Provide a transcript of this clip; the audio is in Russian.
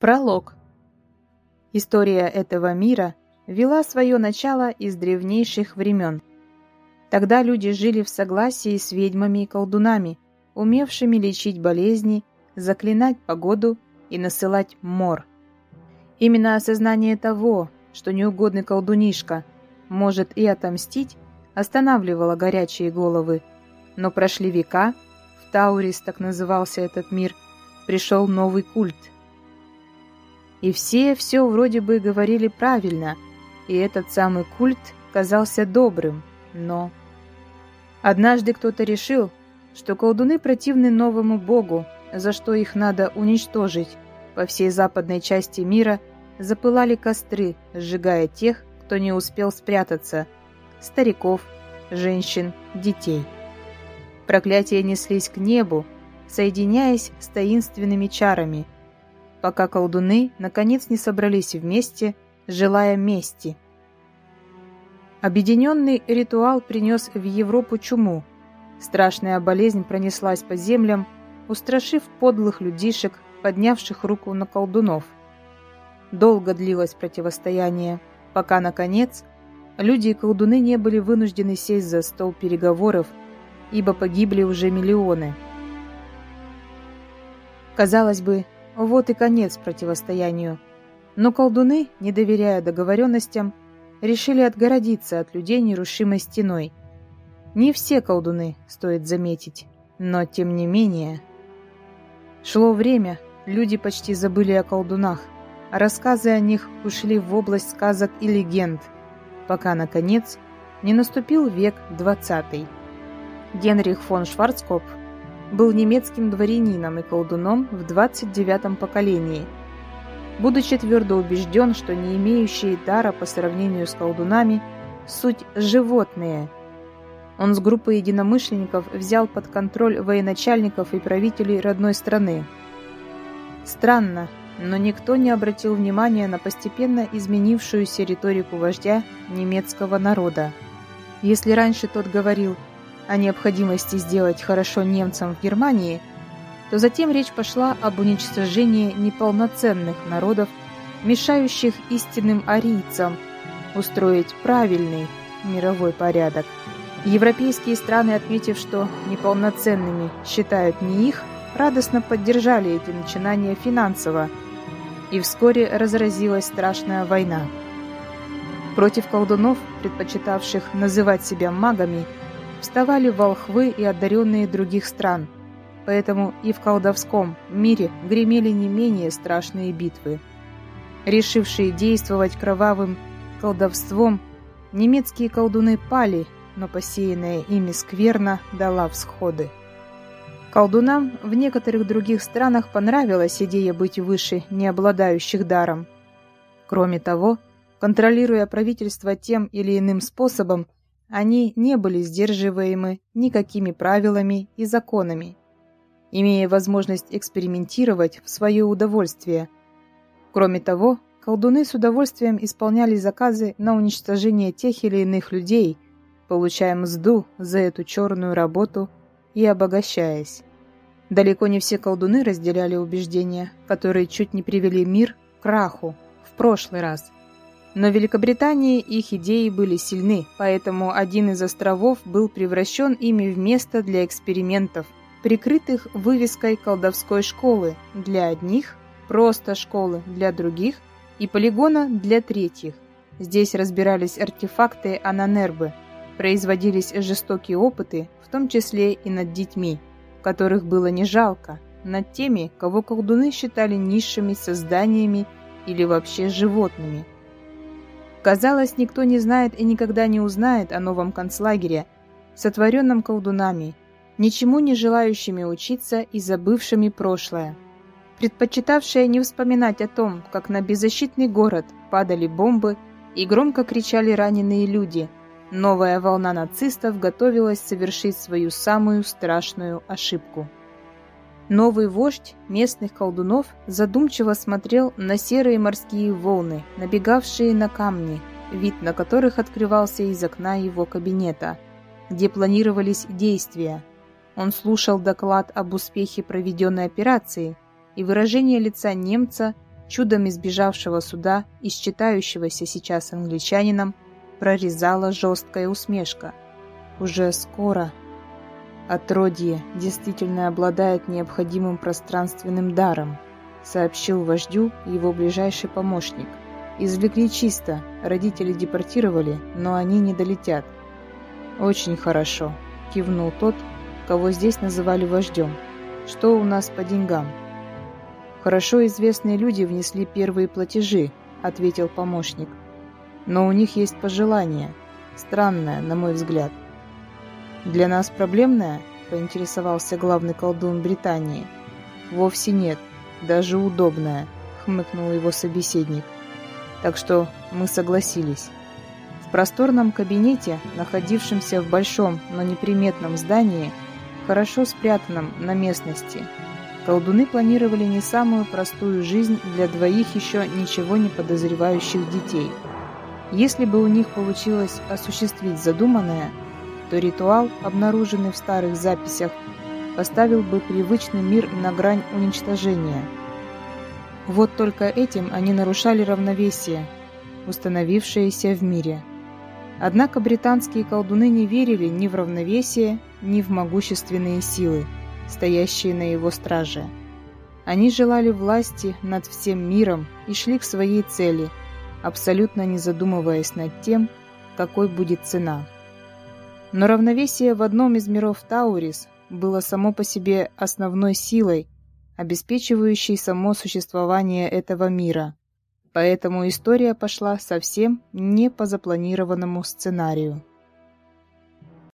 Пролог. История этого мира вела свое начало из древнейших времен. Тогда люди жили в согласии с ведьмами и колдунами, умевшими лечить болезни, заклинать погоду и насылать мор. Именно осознание того, что неугодный колдунишка может и отомстить, останавливало горячие головы. Но прошли века, в Таурис так назывался этот мир, пришел новый культ – и все все вроде бы говорили правильно, и этот самый культ казался добрым, но... Однажды кто-то решил, что колдуны противны новому богу, за что их надо уничтожить. По всей западной части мира запылали костры, сжигая тех, кто не успел спрятаться, стариков, женщин, детей. Проклятия неслись к небу, соединяясь с таинственными чарами – пока колдуны наконец не собрались вместе, желая мести. Объединенный ритуал принес в Европу чуму. Страшная болезнь пронеслась по землям, устрашив подлых людишек, поднявших руку на колдунов. Долго длилось противостояние, пока, наконец, люди и колдуны не были вынуждены сесть за стол переговоров, ибо погибли уже миллионы. Казалось бы, вот и конец противостоянию. Но колдуны, не доверяя договоренностям, решили отгородиться от людей нерушимой стеной. Не все колдуны, стоит заметить, но тем не менее. Шло время, люди почти забыли о колдунах, а рассказы о них ушли в область сказок и легенд, пока, наконец, не наступил век двадцатый. Генрих фон Шварцкопф был немецким дворянином и колдуном в 29-м поколении. Будучи твердо убежден, что не имеющие дара по сравнению с колдунами – суть животные, он с группой единомышленников взял под контроль военачальников и правителей родной страны. Странно, но никто не обратил внимания на постепенно изменившуюся риторику вождя немецкого народа. Если раньше тот говорил – о необходимости сделать хорошо немцам в Германии, то затем речь пошла об уничтожении неполноценных народов, мешающих истинным арийцам устроить правильный мировой порядок. Европейские страны, отметив, что неполноценными считают не их, радостно поддержали эти начинания финансово, и вскоре разразилась страшная война. Против колдунов, предпочитавших называть себя магами, вставали волхвы и одаренные других стран, поэтому и в колдовском мире гремели не менее страшные битвы. Решившие действовать кровавым колдовством, немецкие колдуны пали, но посеянная ими скверна дала всходы. Колдунам в некоторых других странах понравилась идея быть выше не обладающих даром. Кроме того, контролируя правительство тем или иным способом, они не были сдерживаемы никакими правилами и законами, имея возможность экспериментировать в свое удовольствие. Кроме того, колдуны с удовольствием исполняли заказы на уничтожение тех или иных людей, получая мзду за эту черную работу и обогащаясь. Далеко не все колдуны разделяли убеждения, которые чуть не привели мир к краху в прошлый раз – но в Великобритании их идеи были сильны, поэтому один из островов был превращен ими в место для экспериментов, прикрытых вывеской колдовской школы для одних, просто школы для других и полигона для третьих. Здесь разбирались артефакты Ананербы, производились жестокие опыты, в том числе и над детьми, которых было не жалко, над теми, кого колдуны считали низшими созданиями или вообще животными – Казалось, никто не знает и никогда не узнает о новом концлагере, сотворенном колдунами, ничему не желающими учиться и забывшими прошлое, предпочитавшие не вспоминать о том, как на беззащитный город падали бомбы и громко кричали раненые люди. Новая волна нацистов готовилась совершить свою самую страшную ошибку. Новый вождь местных колдунов задумчиво смотрел на серые морские волны, набегавшие на камни, вид на которых открывался из окна его кабинета, где планировались действия. Он слушал доклад об успехе проведенной операции, и выражение лица немца чудом избежавшего суда и считающегося сейчас англичанином, прорезала жесткая усмешка. «Уже скоро...» Отродье действительно обладает необходимым пространственным даром, сообщил вождю его ближайший помощник. Извлекли чисто, родители депортировали, но они не долетят. Очень хорошо, кивнул тот, кого здесь называли вождем. Что у нас по деньгам? Хорошо известные люди внесли первые платежи, ответил помощник. Но у них есть пожелание, странное, на мой взгляд. «Для нас проблемная?» – поинтересовался главный колдун Британии. «Вовсе нет, даже удобная», – хмыкнул его собеседник. «Так что мы согласились». В просторном кабинете, находившемся в большом, но неприметном здании, хорошо спрятанном на местности, колдуны планировали не самую простую жизнь для двоих еще ничего не подозревающих детей. Если бы у них получилось осуществить задуманное – то ритуал, обнаруженный в старых записях, поставил бы привычный мир на грань уничтожения. Вот только этим они нарушали равновесие, установившееся в мире. Однако британские колдуны не верили ни в равновесие, ни в могущественные силы, стоящие на его страже. Они желали власти над всем миром и шли к своей цели, абсолютно не задумываясь над тем, какой будет цена. Но равновесие в одном из миров Таурис было само по себе основной силой, обеспечивающей само существование этого мира. Поэтому история пошла совсем не по запланированному сценарию.